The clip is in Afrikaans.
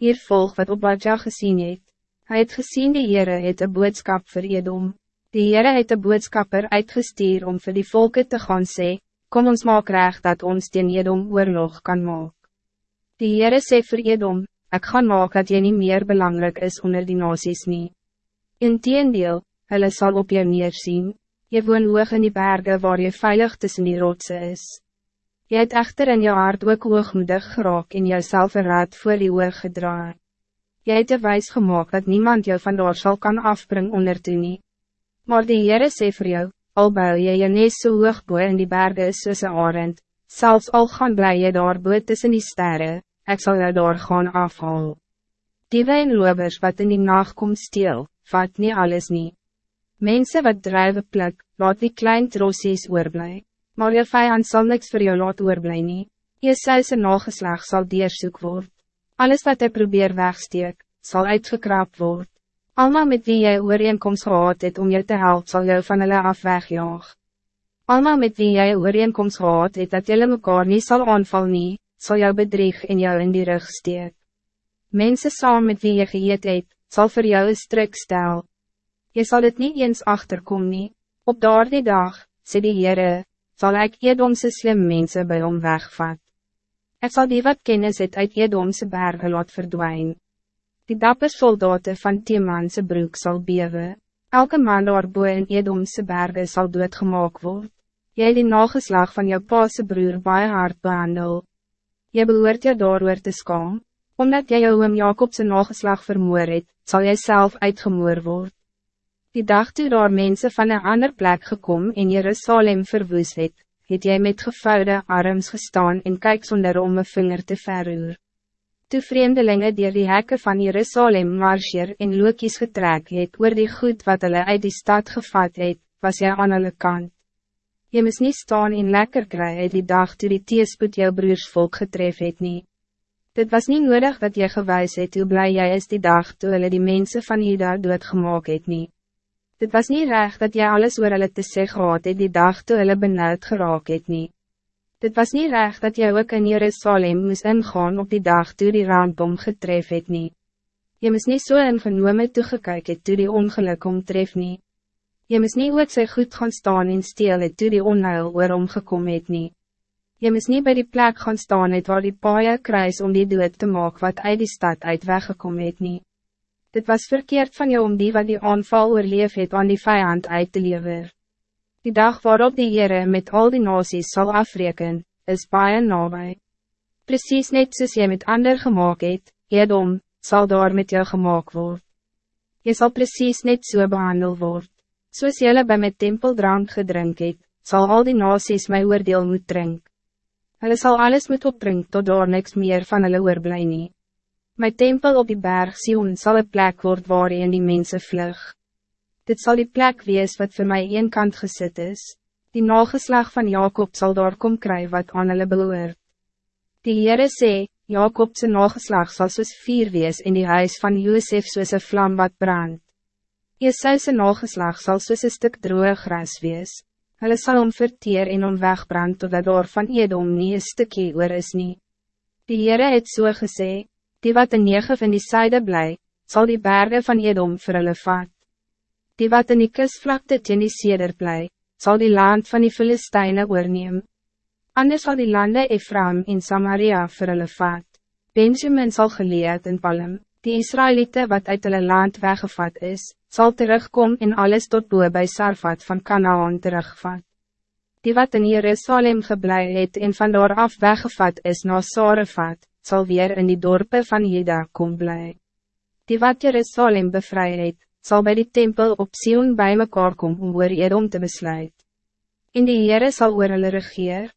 Hier volg wat Obadja gezien het. Hij het gezien die Heere het een boodskap vir Edom. Die Heere het een boodskapper uitgestuur om voor die volken te gaan sê, kom ons maak recht dat ons teen Edom oorlog kan maak. Die Heere sê vir Edom, ik gaan maak dat jy niet meer belangrijk is onder die nasies nie. Inteendeel, hulle sal op jou neersien, jy woon hoog in die bergen waar je veilig tussen die rotse is. Jy het echter in jou hart ook hoogmoedig geraak en jouself een raad voor die oor gedraai. Jy het een wijs gemaakt dat niemand jou vandaar zal kan afbring onder toe nie. Maar die Heere sê vir jou, al bou jy jy nees so hoog boe in die bergen is soos een arend, selfs al gaan bly jy daar boe tussen die sterren, ek sal jou daar gaan afhaal. Die wijnlobers wat in die nacht kom steel, vat niet alles nie. Mensen wat drijven pluk, laat die klein trossies oorblij maar je vijand zal niks voor jou laat oorblij nie. Je sy nageslag zal deersoek word. Alles wat hij probeer wegsteek, zal uitgekraap word. Alma met wie jy ooreenkomst gehad het om jou te helpen, zal jou van hulle af wegjaag. Alma met wie jy ooreenkomst gehad het dat jylle mekaar nie sal aanval nie, sal jou bedrieg en jou in die rug steek. Mensen saam met wie je geëet het, zal voor jou een strik stel. Je zal het niet eens achterkom nie. Op daardie dag, sê die Heere, zal ik Edomse slim mensen bij hom wegvat. Ik zal die wat kennis het uit Edomse bergen laat verdwijnen. Die dapper soldaten van Timanse broek zal bewe. Elke man daarboe in Edomse bergen zal doodgemaak word. Jy die nageslag van jou paase broer baie hard behandel. Jy behoort jou daaroor te skaam. Omdat jy jou oom Jacobse nageslag vermoor het, sal jy self uitgemoor word. Die dag toe daar mensen van een ander plek gekom in Jerusalem verwoes het, het jy met gevouwde arms gestaan en kyk sonder om een vinger te verroer. Toe vreemdelingen die die hekke van Jerusalem marcheer en lookies getrek het oor die goed wat hulle uit die stad gevat het, was jy aan hulle kant. Je moest niet staan en lekker krijgen die dag toe die teespoed jou broersvolk getref het nie. Dit was niet nodig dat je gewijs het hoe blij jij is die dag toe hulle die mensen van Ida doodgemaak het nie. Dit was niet recht dat jij alles oor hulle te sê gehad het die dag toe hulle benauwd geraak het nie. Dit was niet recht dat jij ook in Jerusalem moest ingaan op die dag toe die raambom getref het nie. Je moest niet so ingenome toegekyk het toe die ongeluk omtref nie. Je moest niet ook sy goed gaan staan en steel het toe die onheil oor omgekom het nie. Je moest niet bij die plek gaan staan het waar die paaie kruis om die dood te maken wat uit die stad uit weggekom het nie. Dit was verkeerd van jou om die wat die aanval oorleef het aan die vijand uit te lever. Die dag waarop die Heere met al die nasies zal afreken, is baie nabij. Precies net soos jy met ander gemaakt het, Edom, zal daar met jou gemaakt worden. Je zal precies net so behandeld worden. Soos jylle by my tempeldrank gedrink het, sal al die nasies my oordeel moet drink. Hulle sal alles moet opdrink tot daar niks meer van hulle oorblij nie. Mijn tempel op die berg Sion zal een plek worden waarin die mensen vlug. Dit zal die plek wees wat voor mij een kant gezet is. Die nageslag van Jacob zal daar kom kry wat aan hulle behoort. Die Heere sê, Jacobse nageslag zal soos vier wees in die huis van Josef soos een vlam wat brandt. Jesuisse nageslag zal soos een stuk droge gras wees. Hulle sal om verteer en om wegbrand totdat daar van Edom nie een stukje oor is nie. Die Heere het so gesê, die wat in Negev in die syde bly, zal die bergen van Edom vir hulle vat. Die wat in die kusvlakte teen die seder bly, sal die land van die Filisteine oorneem. Anders zal die lande Ephraim en Samaria vir hulle vat. Benjamin zal geleerd in Palm, die Israëlieten wat uit hulle land weggevat is, zal terugkomen en alles tot boe bij Sarfat van Canaan terugvat. Die wat in Jerusalem geblei het en van daar af weggevat is na Sarefat, zal weer in die dorpen van Juda kom blij. Die wat Jerusalem bevry het, sal by die tempel op Sion bij mekaar kom om oor Edom te besluit. In die Heere sal oor hulle regeer,